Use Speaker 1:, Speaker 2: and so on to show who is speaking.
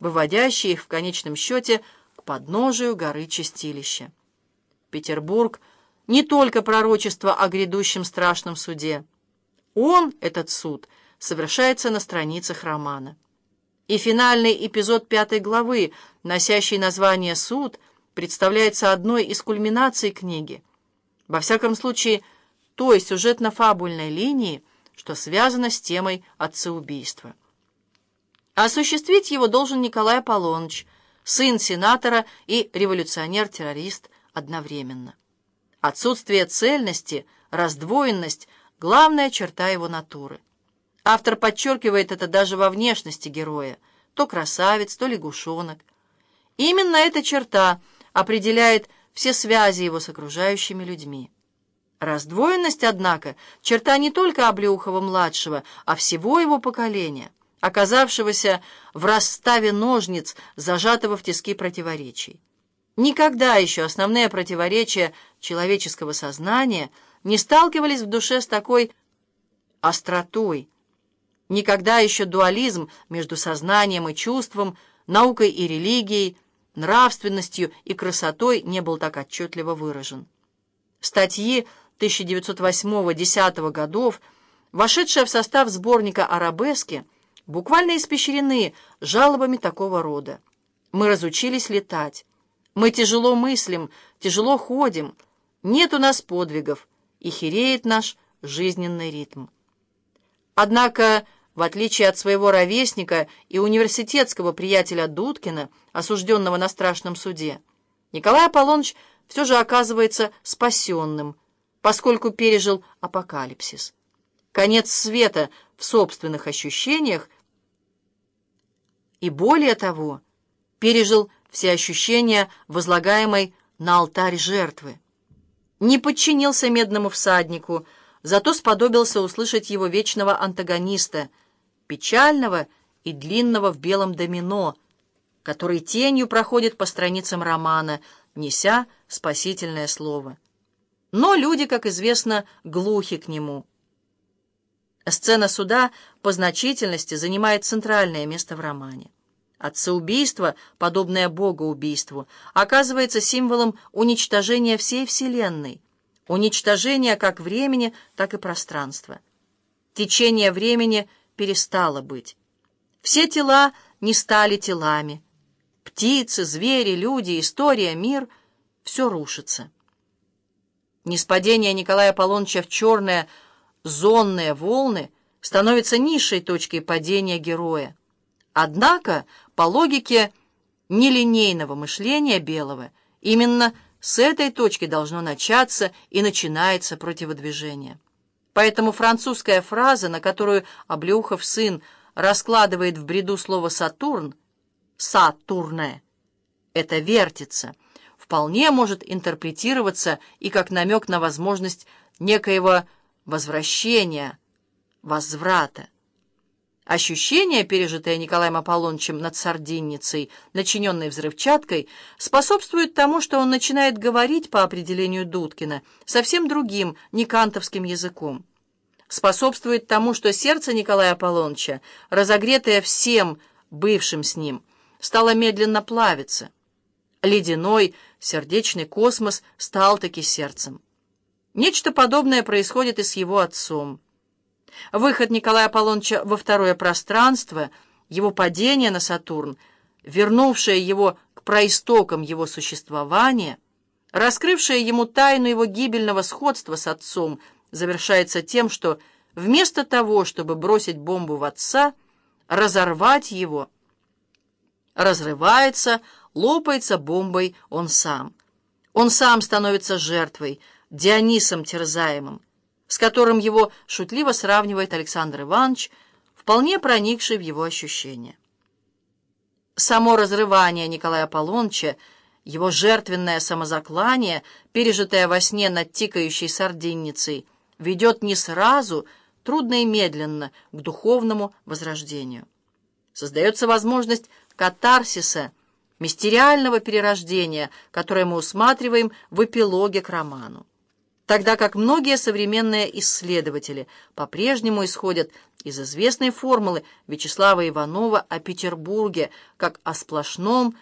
Speaker 1: выводящие их в конечном счете к подножию горы Чистилища. Петербург — не только пророчество о грядущем страшном суде. Он, этот суд, совершается на страницах романа. И финальный эпизод пятой главы, носящий название «Суд», представляется одной из кульминаций книги. Во всяком случае, той сюжетно-фабульной линии, что связано с темой отцеубийства. Осуществить его должен Николай Аполлоныч, сын сенатора и революционер-террорист одновременно. Отсутствие цельности, раздвоенность – главная черта его натуры. Автор подчеркивает это даже во внешности героя, то красавец, то лягушонок. Именно эта черта определяет все связи его с окружающими людьми. Раздвоенность, однако, черта не только Облеухова-младшего, а всего его поколения – оказавшегося в расставе ножниц, зажатого в тиски противоречий. Никогда еще основные противоречия человеческого сознания не сталкивались в душе с такой остротой. Никогда еще дуализм между сознанием и чувством, наукой и религией, нравственностью и красотой не был так отчетливо выражен. Статьи 1908-10 годов, вошедшие в состав сборника «Арабески», буквально испещрены жалобами такого рода. Мы разучились летать. Мы тяжело мыслим, тяжело ходим. Нет у нас подвигов, и хереет наш жизненный ритм. Однако, в отличие от своего ровесника и университетского приятеля Дудкина, осужденного на страшном суде, Николай Аполлоныч все же оказывается спасенным, поскольку пережил апокалипсис. Конец света в собственных ощущениях и, более того, пережил все ощущения возлагаемой на алтарь жертвы. Не подчинился медному всаднику, зато сподобился услышать его вечного антагониста, печального и длинного в белом домино, который тенью проходит по страницам романа, неся спасительное слово. Но люди, как известно, глухи к нему. Сцена суда по значительности занимает центральное место в романе. Отцеубийство, подобное богоубийству, оказывается символом уничтожения всей Вселенной, уничтожения как времени, так и пространства. Течение времени перестало быть. Все тела не стали телами. Птицы, звери, люди, история, мир — все рушится. Неспадение Николая Аполлоныча в черное — зонные волны становятся низшей точкой падения героя. Однако, по логике нелинейного мышления Белого, именно с этой точки должно начаться и начинается противодвижение. Поэтому французская фраза, на которую Облеухов сын раскладывает в бреду слово «Сатурн», «Сатурне», это «вертится», вполне может интерпретироваться и как намек на возможность некоего возвращения, возврата. Ощущение, пережитое Николаем Аполлонычем над Сардинницей, начиненной взрывчаткой, способствует тому, что он начинает говорить по определению Дудкина совсем другим, не кантовским языком. Способствует тому, что сердце Николая Аполлоныча, разогретое всем бывшим с ним, стало медленно плавиться. Ледяной, сердечный космос стал таки сердцем. Нечто подобное происходит и с его отцом. Выход Николая Аполлоныча во второе пространство, его падение на Сатурн, вернувшее его к проистокам его существования, раскрывшее ему тайну его гибельного сходства с отцом, завершается тем, что вместо того, чтобы бросить бомбу в отца, разорвать его, разрывается, лопается бомбой он сам. Он сам становится жертвой, Дионисом терзаемым, с которым его шутливо сравнивает Александр Иванович, вполне проникший в его ощущения. Само разрывание Николая Аполлоныча, его жертвенное самозаклание, пережитое во сне над тикающей сардинницей, ведет не сразу, трудно и медленно, к духовному возрождению. Создается возможность катарсиса, мистериального перерождения, которое мы усматриваем в эпилоге к роману. Тогда как многие современные исследователи по-прежнему исходят из известной формулы Вячеслава Иванова о Петербурге как о сплошном